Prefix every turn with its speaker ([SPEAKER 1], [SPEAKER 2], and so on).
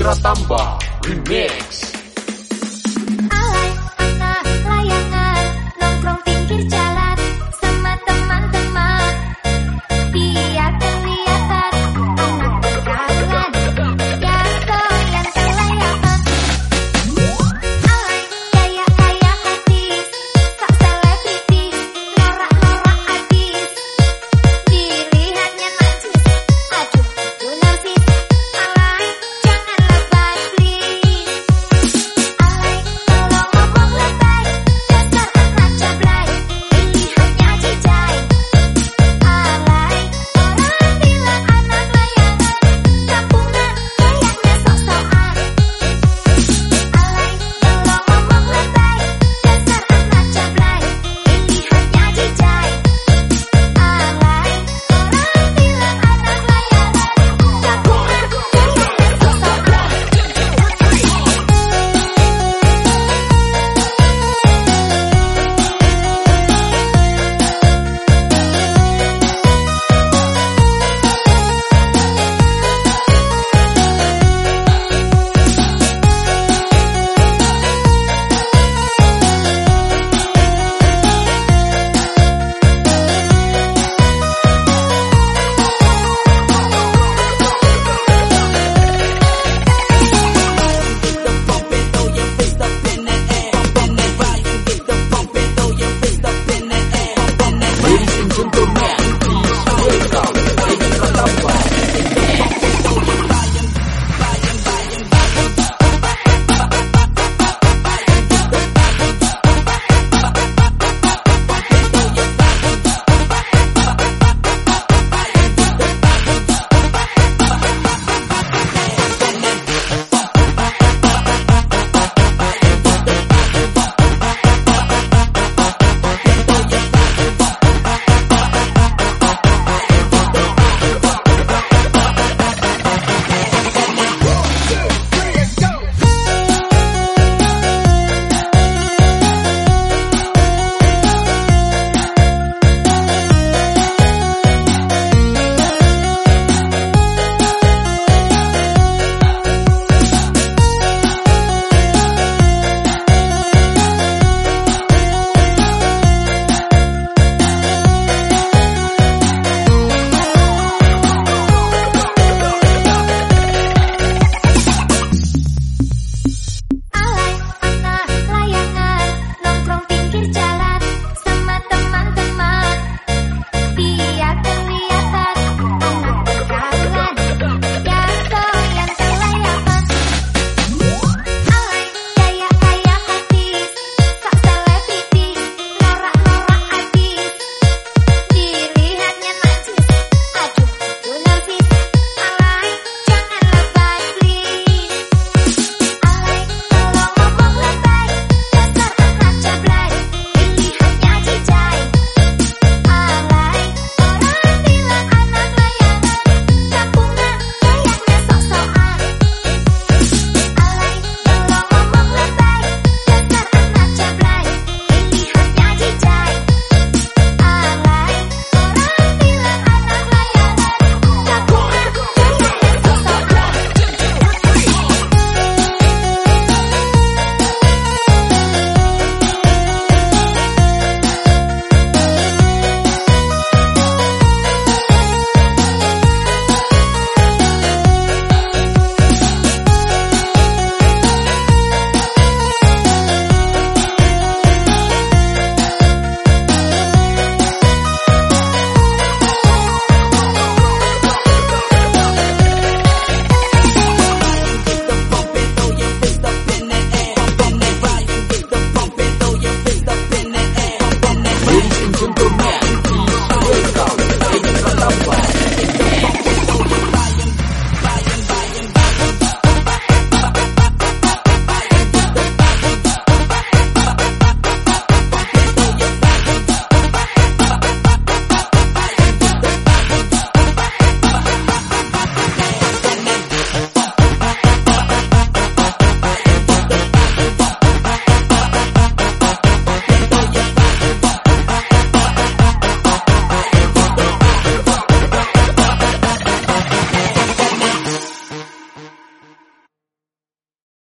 [SPEAKER 1] Putra Tamba Remix.